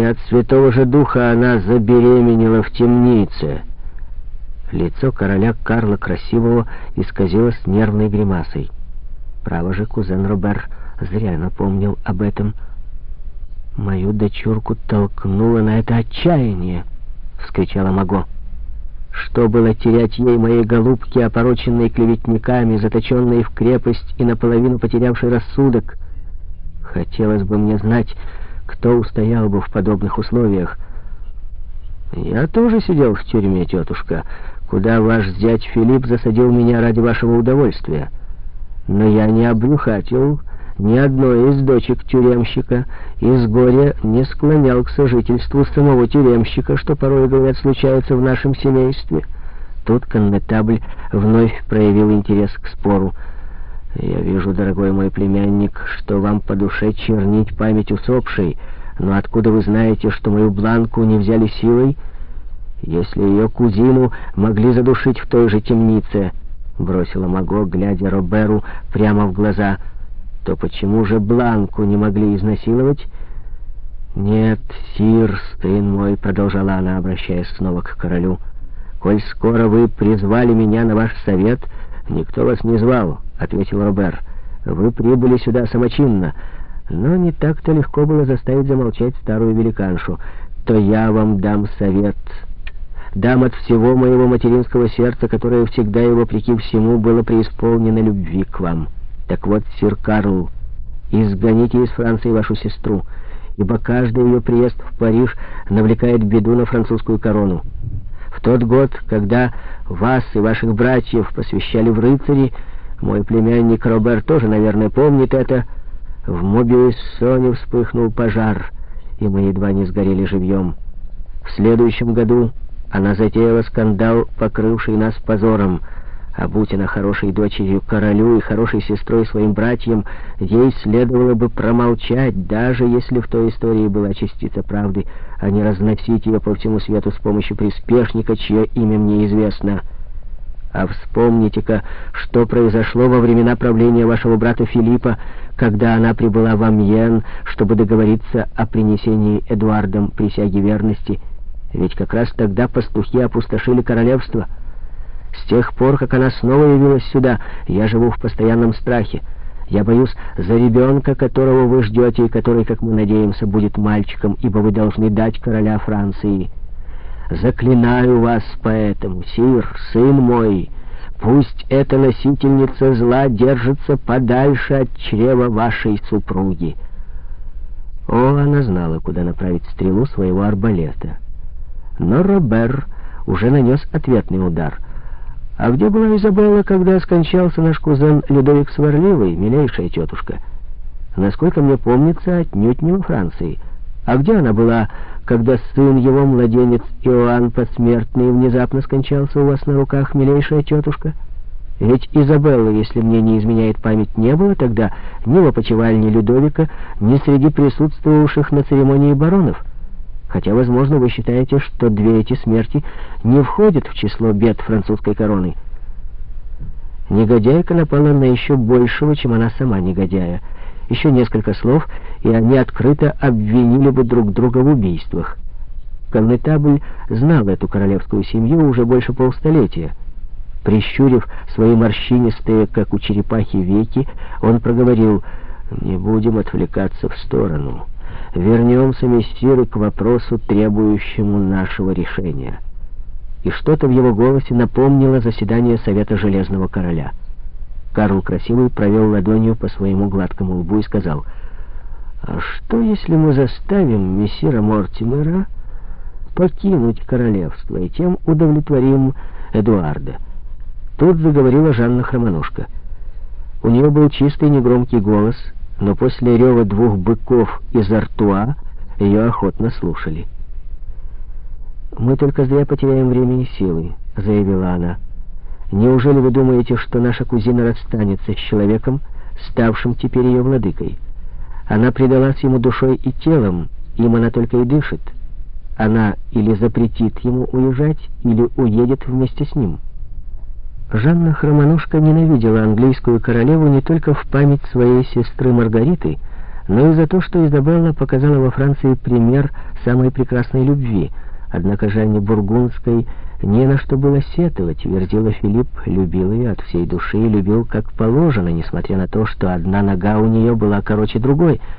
Не от Святого же Духа она забеременела в темнице. Лицо короля Карла Красивого исказилось нервной гримасой. Право же, кузен Робер зря напомнил об этом. «Мою дочурку толкнуло на это отчаяние!» — вскричала Маго. «Что было терять ей, моей голубки, опороченной клеветниками, заточенной в крепость и наполовину потерявшей рассудок? Хотелось бы мне знать, кто устоял бы в подобных условиях». «Я тоже сидел в тюрьме, тетушка, куда ваш зять Филипп засадил меня ради вашего удовольствия. Но я не обрюхатил ни одной из дочек тюремщика из горя не склонял к сожительству самого тюремщика, что порой, говорят, случается в нашем семействе. Тут коннетабль вновь проявил интерес к спору. «Я вижу, дорогой мой племянник, что вам по душе чернить память усопшей, но откуда вы знаете, что мою бланку не взяли силой?» если ее кузину могли задушить в той же темнице, бросила Маго, глядя Роберу прямо в глаза, то почему же Бланку не могли изнасиловать? Нет, сир, сын мой, продолжала она, обращаясь снова к королю, коль скоро вы призвали меня на ваш совет, никто вас не звал, ответил Робер. Вы прибыли сюда самочинно, но не так-то легко было заставить замолчать старую великаншу. То я вам дам совет, дам от всего моего материнского сердца, которое всегда и вопреки всему было преисполнено любви к вам. Так вот, сир Карл, изгоните из Франции вашу сестру, ибо каждый ее приезд в Париж навлекает беду на французскую корону. В тот год, когда вас и ваших братьев посвящали в рыцари, мой племянник Роберт тоже, наверное, помнит это, в Мобиуссоне вспыхнул пожар, и мы едва не сгорели живьем. В следующем году она затеяла скандал, покрывший нас позором. А будь она хорошей дочерью королю и хорошей сестрой своим братьям, ей следовало бы промолчать, даже если в той истории была частица правды, а не разносить ее по всему свету с помощью приспешника, чье имя мне известно. А вспомните-ка, что произошло во времена правления вашего брата Филиппа, когда она прибыла в Амьен, чтобы договориться о принесении Эдуардом присяги верности — ведь как раз тогда пастухи опустошили королевство. С тех пор, как она снова явилась сюда, я живу в постоянном страхе. Я боюсь за ребенка, которого вы ждете, и который, как мы надеемся, будет мальчиком, ибо вы должны дать короля Франции. Заклинаю вас поэтому, сир, сын мой, пусть эта носительница зла держится подальше от чрева вашей супруги. О, она знала, куда направить стрелу своего арбалета. Но Робер уже нанес ответный удар. «А где была Изабелла, когда скончался наш кузен Людовик Сварливый, милейшая тетушка?» «Насколько мне помнится, отнюдь не во Франции. А где она была, когда сын его, младенец Иоанн Посмертный, внезапно скончался у вас на руках, милейшая тетушка?» Ведь Изабеллы, если мне не изменяет память, не было тогда ни в опочивальне Людовика, ни среди присутствовавших на церемонии баронов хотя, возможно, вы считаете, что две эти смерти не входят в число бед французской короны. Негодяйка напала на еще большего, чем она сама негодяя. Еще несколько слов, и они открыто обвинили бы друг друга в убийствах. Коннетабль знал эту королевскую семью уже больше полстолетия. Прищурив свои морщинистые, как у черепахи, веки, он проговорил «Не будем отвлекаться в сторону» вернемся, мессиры, к вопросу, требующему нашего решения. И что-то в его голосе напомнило заседание Совета Железного Короля. Карл Красивый провел ладонью по своему гладкому лбу и сказал, «А что, если мы заставим мессира Мортимера покинуть королевство и тем удовлетворим Эдуарда?» Тут заговорила Жанна Хромоножка. У нее был чистый негромкий голос — но после рева двух быков из Артуа ее охотно слушали. «Мы только зря потеряем время и силы», — заявила она. «Неужели вы думаете, что наша кузина расстанется с человеком, ставшим теперь ее владыкой? Она предалась ему душой и телом, им она только и дышит. Она или запретит ему уезжать, или уедет вместе с ним». Жанна Хромоножка ненавидела английскую королеву не только в память своей сестры Маргариты, но и за то, что Изабелла показала во Франции пример самой прекрасной любви. Однако Жанне Бургундской не на что было сетовать. Верзила Филипп любил ее от всей души и любил как положено, несмотря на то, что одна нога у нее была короче другой —